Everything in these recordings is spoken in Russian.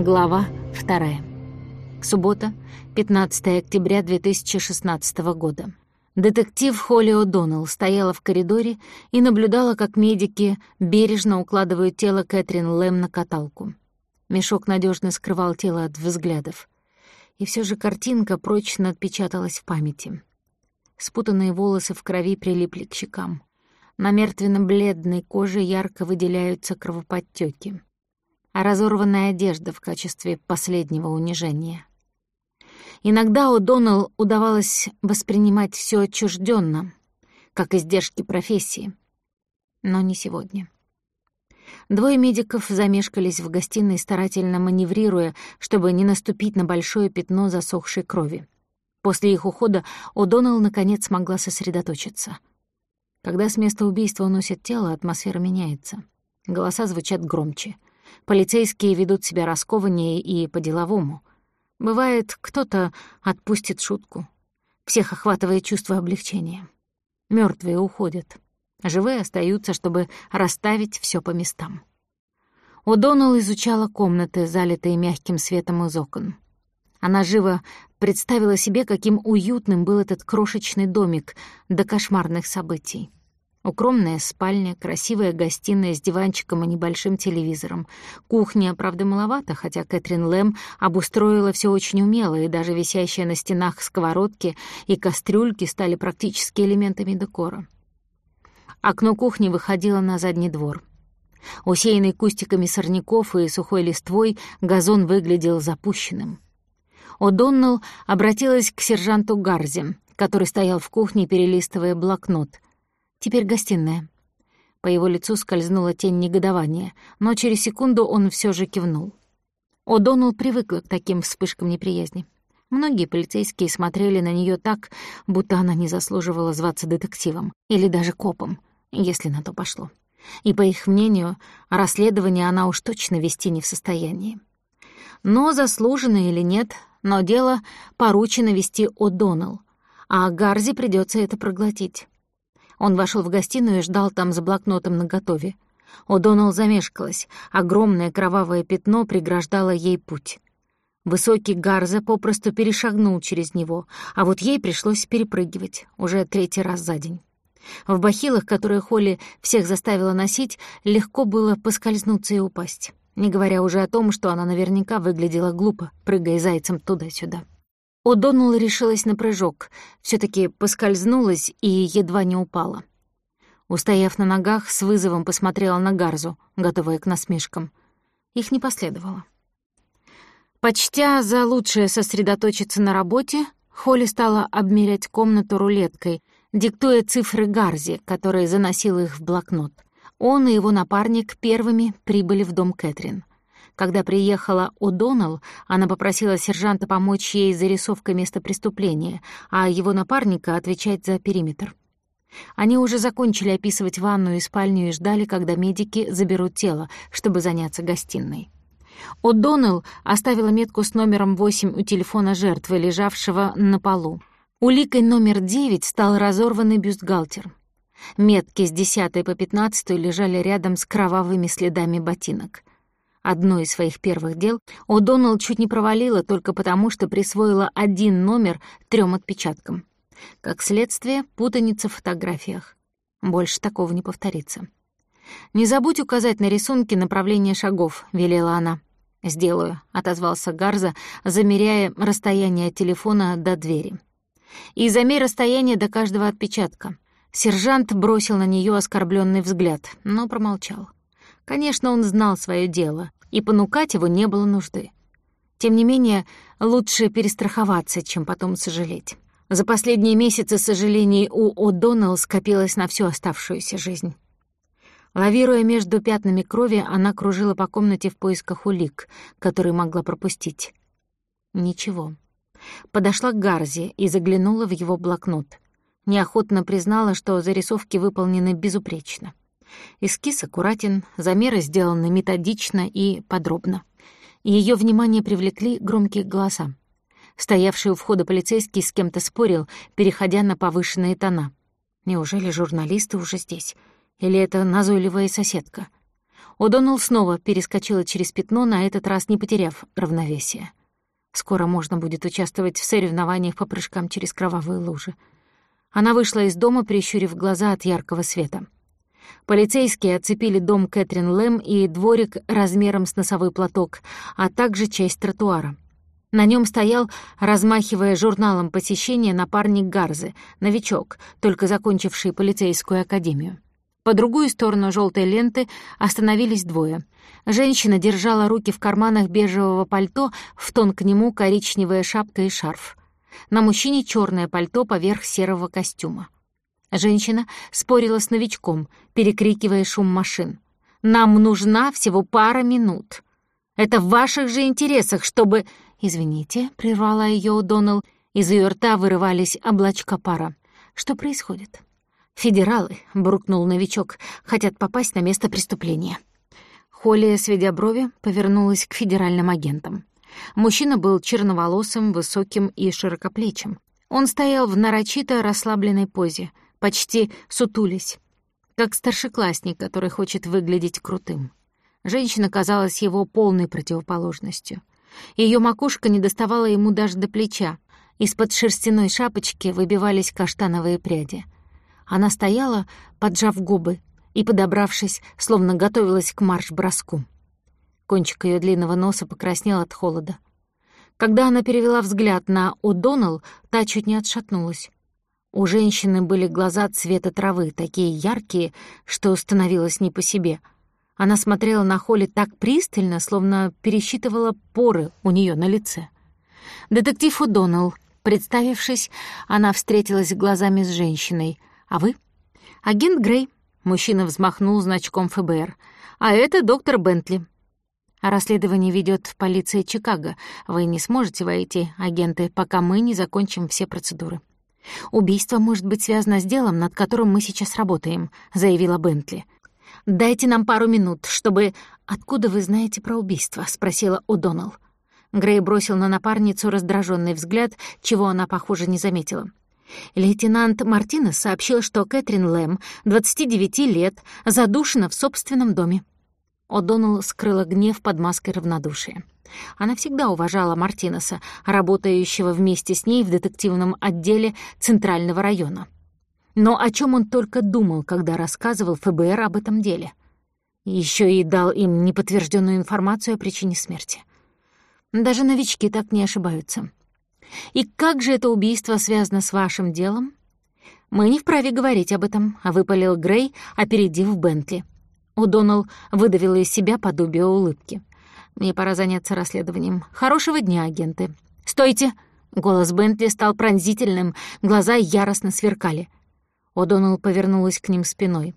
Глава 2. Суббота, 15 октября 2016 года. Детектив Холли О'Доннелл стояла в коридоре и наблюдала, как медики бережно укладывают тело Кэтрин Лэм на каталку. Мешок надежно скрывал тело от взглядов. И все же картинка прочно отпечаталась в памяти. Спутанные волосы в крови прилипли к щекам. На мертвенно-бледной коже ярко выделяются кровоподтёки а разорванная одежда в качестве последнего унижения. Иногда у Доналл удавалось воспринимать все отчужденно, как издержки профессии, но не сегодня. Двое медиков замешкались в гостиной, старательно маневрируя, чтобы не наступить на большое пятно засохшей крови. После их ухода О'Доннелл наконец смогла сосредоточиться. Когда с места убийства уносят тело, атмосфера меняется. Голоса звучат громче — Полицейские ведут себя раскованнее и по-деловому. Бывает, кто-то отпустит шутку. Всех охватывает чувство облегчения. Мертвые уходят. Живые остаются, чтобы расставить все по местам. О'Доннелл изучала комнаты, залитые мягким светом из окон. Она живо представила себе, каким уютным был этот крошечный домик до кошмарных событий. Укромная спальня, красивая гостиная с диванчиком и небольшим телевизором. Кухня, правда, маловато, хотя Кэтрин Лэм обустроила все очень умело, и даже висящие на стенах сковородки и кастрюльки стали практически элементами декора. Окно кухни выходило на задний двор. Усеянный кустиками сорняков и сухой листвой, газон выглядел запущенным. О'Доннелл обратилась к сержанту Гарзи, который стоял в кухне, перелистывая блокнот — Теперь гостиная. По его лицу скользнула тень негодования, но через секунду он все же кивнул. О'Доннелл привыкла к таким вспышкам неприязни. Многие полицейские смотрели на нее так, будто она не заслуживала зваться детективом или даже копом, если на то пошло. И, по их мнению, расследование она уж точно вести не в состоянии. Но заслуженно или нет, но дело поручено вести О'Доннелл, а Гарзи придется это проглотить. Он вошел в гостиную и ждал там с блокнотом наготове. О'Доннелл замешкалась. Огромное кровавое пятно преграждало ей путь. Высокий Гарза попросту перешагнул через него, а вот ей пришлось перепрыгивать, уже третий раз за день. В бахилах, которые Холли всех заставила носить, легко было поскользнуться и упасть, не говоря уже о том, что она наверняка выглядела глупо, прыгая зайцем туда-сюда. О'Доннелл решилась на прыжок, все таки поскользнулась и едва не упала. Устояв на ногах, с вызовом посмотрела на Гарзу, готовая к насмешкам. Их не последовало. Почтя за лучшее сосредоточиться на работе, Холли стала обмерять комнату рулеткой, диктуя цифры Гарзи, которые заносил их в блокнот. Он и его напарник первыми прибыли в дом Кэтрин. Когда приехала О'Доннелл, она попросила сержанта помочь ей с зарисовкой места преступления, а его напарника отвечать за периметр. Они уже закончили описывать ванную и спальню и ждали, когда медики заберут тело, чтобы заняться гостиной. О'Доннелл оставила метку с номером 8 у телефона жертвы, лежавшего на полу. Уликой номер 9 стал разорванный бюстгальтер. Метки с 10 по 15 лежали рядом с кровавыми следами ботинок. Одно из своих первых дел О'Доннелл чуть не провалила только потому, что присвоила один номер трем отпечаткам. Как следствие, путаница в фотографиях. Больше такого не повторится. «Не забудь указать на рисунке направление шагов», — велела она. «Сделаю», — отозвался Гарза, замеряя расстояние от телефона до двери. «И замерь расстояние до каждого отпечатка». Сержант бросил на нее оскорбленный взгляд, но промолчал. Конечно, он знал свое дело, и понукать его не было нужды. Тем не менее, лучше перестраховаться, чем потом сожалеть. За последние месяцы сожалений у О'Доннелл скопилось на всю оставшуюся жизнь. Лавируя между пятнами крови, она кружила по комнате в поисках улик, которые могла пропустить. Ничего. Подошла к Гарзи и заглянула в его блокнот. Неохотно признала, что зарисовки выполнены безупречно. Эскиз аккуратен, замеры сделаны методично и подробно. Ее внимание привлекли громкие голоса. Стоявший у входа полицейский с кем-то спорил, переходя на повышенные тона. Неужели журналисты уже здесь? Или это назойливая соседка? О'Доннелл снова перескочила через пятно, на этот раз не потеряв равновесие. Скоро можно будет участвовать в соревнованиях по прыжкам через кровавые лужи. Она вышла из дома, прищурив глаза от яркого света. Полицейские оцепили дом Кэтрин Лэм и дворик размером с носовой платок, а также часть тротуара. На нем стоял, размахивая журналом посещения, напарник Гарзы, новичок, только закончивший полицейскую академию. По другую сторону желтой ленты остановились двое. Женщина держала руки в карманах бежевого пальто, в тон к нему коричневая шапка и шарф. На мужчине черное пальто поверх серого костюма. Женщина спорила с новичком, перекрикивая шум машин. «Нам нужна всего пара минут. Это в ваших же интересах, чтобы...» «Извините», — прервала ее Удонал. Из ее рта вырывались облачка пара. «Что происходит?» «Федералы», — буркнул новичок, — «хотят попасть на место преступления». Холли, сведя брови, повернулась к федеральным агентам. Мужчина был черноволосым, высоким и широкоплечим. Он стоял в нарочито расслабленной позе, почти сутулись, как старшеклассник, который хочет выглядеть крутым. Женщина казалась его полной противоположностью. Ее макушка не доставала ему даже до плеча. Из-под шерстяной шапочки выбивались каштановые пряди. Она стояла, поджав губы, и, подобравшись, словно готовилась к марш-броску. Кончик ее длинного носа покраснел от холода. Когда она перевела взгляд на О'Доннелл, та чуть не отшатнулась. У женщины были глаза цвета травы, такие яркие, что становилось не по себе. Она смотрела на Холли так пристально, словно пересчитывала поры у нее на лице. «Детектив О'Доннелл», представившись, она встретилась глазами с женщиной. «А вы?» «Агент Грей», — мужчина взмахнул значком ФБР. «А это доктор Бентли». «Расследование ведет полиция Чикаго. Вы не сможете войти, агенты, пока мы не закончим все процедуры». «Убийство может быть связано с делом, над которым мы сейчас работаем», — заявила Бентли. «Дайте нам пару минут, чтобы...» «Откуда вы знаете про убийство?» — спросила О'Доннелл. Грей бросил на напарницу раздраженный взгляд, чего она, похоже, не заметила. Лейтенант Мартинес сообщил, что Кэтрин Лэм, 29 лет, задушена в собственном доме. О'Доннелл скрыла гнев под маской равнодушия. Она всегда уважала Мартинеса, работающего вместе с ней в детективном отделе Центрального района. Но о чем он только думал, когда рассказывал ФБР об этом деле? Еще и дал им неподтвержденную информацию о причине смерти. Даже новички так не ошибаются. И как же это убийство связано с вашим делом? Мы не вправе говорить об этом, — выпалил Грей, опередив Бентли. О'Доннелл выдавила из себя подобие улыбки. Мне пора заняться расследованием. Хорошего дня, агенты. Стойте! Голос Бентли стал пронзительным, глаза яростно сверкали. О'Доннелл повернулась к ним спиной.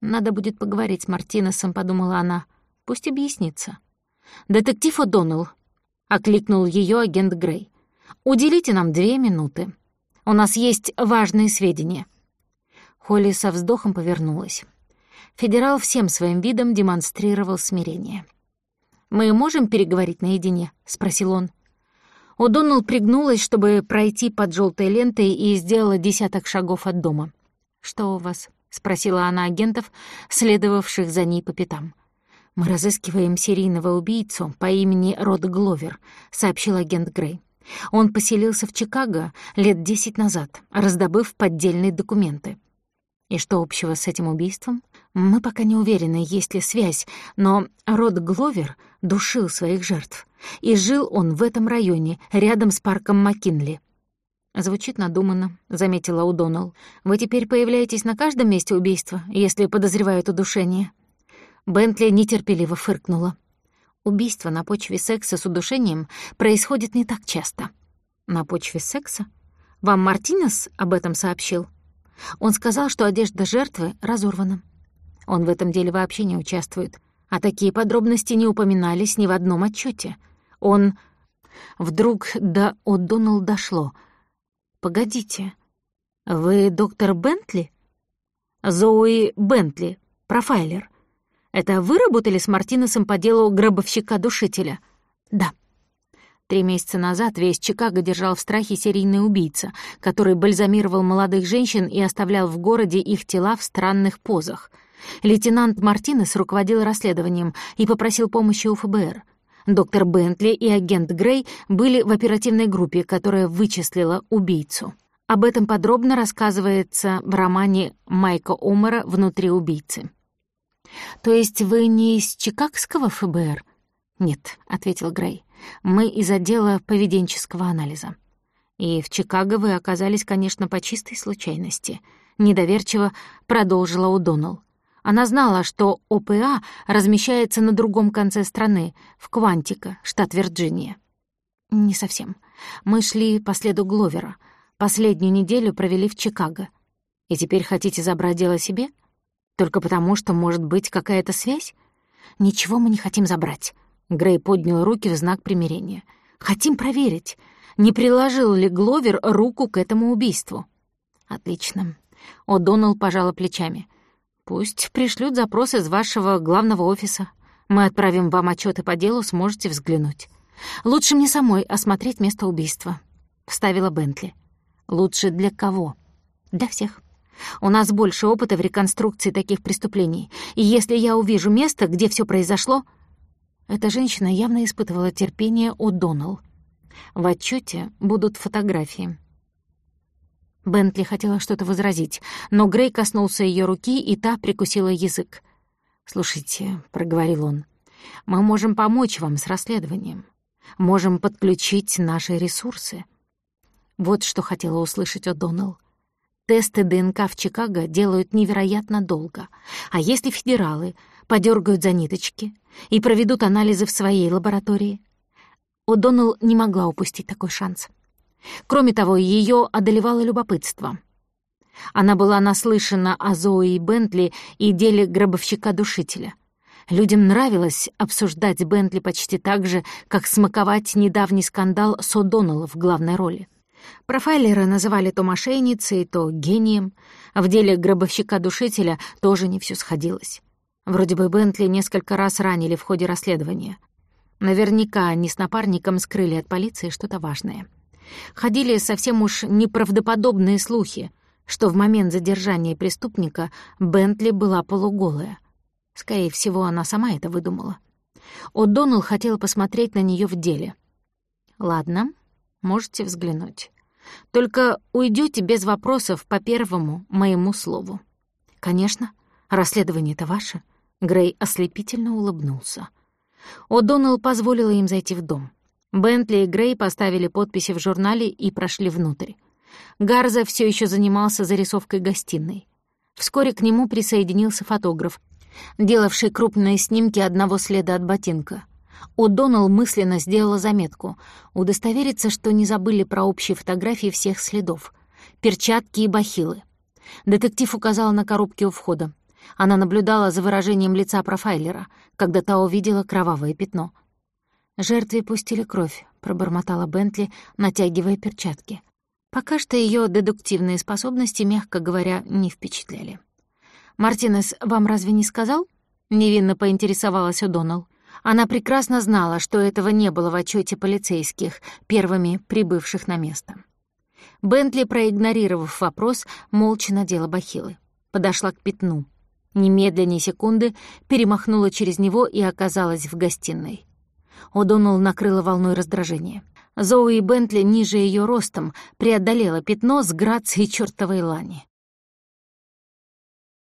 «Надо будет поговорить с Мартинесом», — подумала она. «Пусть объяснится». «Детектив О'Доннелл», — окликнул ее агент Грей. «Уделите нам две минуты. У нас есть важные сведения». Холли со вздохом повернулась. Федерал всем своим видом демонстрировал смирение. «Мы можем переговорить наедине?» — спросил он. О'Доннелл пригнулась, чтобы пройти под желтой лентой и сделала десяток шагов от дома. «Что у вас?» — спросила она агентов, следовавших за ней по пятам. «Мы разыскиваем серийного убийцу по имени Род Гловер», — сообщил агент Грей. Он поселился в Чикаго лет десять назад, раздобыв поддельные документы. И что общего с этим убийством? Мы пока не уверены, есть ли связь, но Род Гловер душил своих жертв. И жил он в этом районе, рядом с парком Маккинли. «Звучит надуманно», — заметила Удоналл. «Вы теперь появляетесь на каждом месте убийства, если подозревают удушение?» Бентли нетерпеливо фыркнула. «Убийство на почве секса с удушением происходит не так часто». «На почве секса? Вам Мартинес об этом сообщил?» Он сказал, что одежда жертвы разорвана. Он в этом деле вообще не участвует, а такие подробности не упоминались ни в одном отчете. Он... Вдруг до О'Доннелл дошло. «Погодите, вы доктор Бентли?» «Зои Бентли, профайлер. Это вы работали с Мартинесом по делу гробовщика-душителя?» «Да». Три месяца назад весь Чикаго держал в страхе серийный убийца, который бальзамировал молодых женщин и оставлял в городе их тела в странных позах. Лейтенант Мартинес руководил расследованием и попросил помощи у ФБР. Доктор Бентли и агент Грей были в оперативной группе, которая вычислила убийцу. Об этом подробно рассказывается в романе Майка Омера «Внутри убийцы». «То есть вы не из Чикагского ФБР?» «Нет», — ответил Грей. «Мы из отдела поведенческого анализа». «И в Чикаго вы оказались, конечно, по чистой случайности», — недоверчиво продолжила Удонал. Она знала, что ОПА размещается на другом конце страны, в Квантика, штат Вирджиния. «Не совсем. Мы шли по следу Гловера. Последнюю неделю провели в Чикаго. И теперь хотите забрать дело себе? Только потому, что может быть какая-то связь? Ничего мы не хотим забрать». Грей поднял руки в знак примирения. «Хотим проверить, не приложил ли Гловер руку к этому убийству». «Отлично». О'Доннелл пожала плечами. Пусть пришлют запрос из вашего главного офиса. Мы отправим вам отчеты по делу, сможете взглянуть. Лучше мне самой осмотреть место убийства», — вставила Бентли. «Лучше для кого?» «Для всех. У нас больше опыта в реконструкции таких преступлений, и если я увижу место, где все произошло...» Эта женщина явно испытывала терпение у Доналл. В отчете будут фотографии. Бентли хотела что-то возразить, но Грей коснулся ее руки, и та прикусила язык. «Слушайте», — проговорил он, — «мы можем помочь вам с расследованием. Можем подключить наши ресурсы». Вот что хотела услышать О'Доннелл. Тесты ДНК в Чикаго делают невероятно долго. А если федералы подергают за ниточки и проведут анализы в своей лаборатории? О'Доннелл не могла упустить такой шанс. Кроме того, ее одолевало любопытство. Она была наслышана о Зои Бентли и деле гробовщика-душителя. Людям нравилось обсуждать Бентли почти так же, как смаковать недавний скандал с в главной роли. Профайлера называли то мошенницей, то гением. В деле гробовщика-душителя тоже не все сходилось. Вроде бы Бентли несколько раз ранили в ходе расследования. Наверняка они с напарником скрыли от полиции что-то важное. Ходили совсем уж неправдоподобные слухи, что в момент задержания преступника Бентли была полуголая. Скорее всего, она сама это выдумала. О'Доннелл хотел посмотреть на нее в деле. «Ладно, можете взглянуть. Только уйдете без вопросов по первому моему слову». «Конечно, расследование-то ваше». Грей ослепительно улыбнулся. О'Доннелл позволила им зайти в дом. Бентли и Грей поставили подписи в журнале и прошли внутрь. Гарза все еще занимался зарисовкой гостиной. Вскоре к нему присоединился фотограф, делавший крупные снимки одного следа от ботинка. О'Доннелл мысленно сделала заметку — удостовериться, что не забыли про общие фотографии всех следов. Перчатки и бахилы. Детектив указал на коробки у входа. Она наблюдала за выражением лица профайлера, когда та увидела кровавое пятно — «Жертве пустили кровь», — пробормотала Бентли, натягивая перчатки. Пока что ее дедуктивные способности, мягко говоря, не впечатляли. «Мартинес вам разве не сказал?» — невинно поинтересовалась О'Доннелл. Она прекрасно знала, что этого не было в отчете полицейских, первыми прибывших на место. Бентли, проигнорировав вопрос, молча надела бахилы. Подошла к пятну. Немедленно секунды перемахнула через него и оказалась в гостиной. О'Доннелл накрыла волной раздражения. Зоуи Бентли ниже ее ростом преодолела пятно с грацией чертовой лани.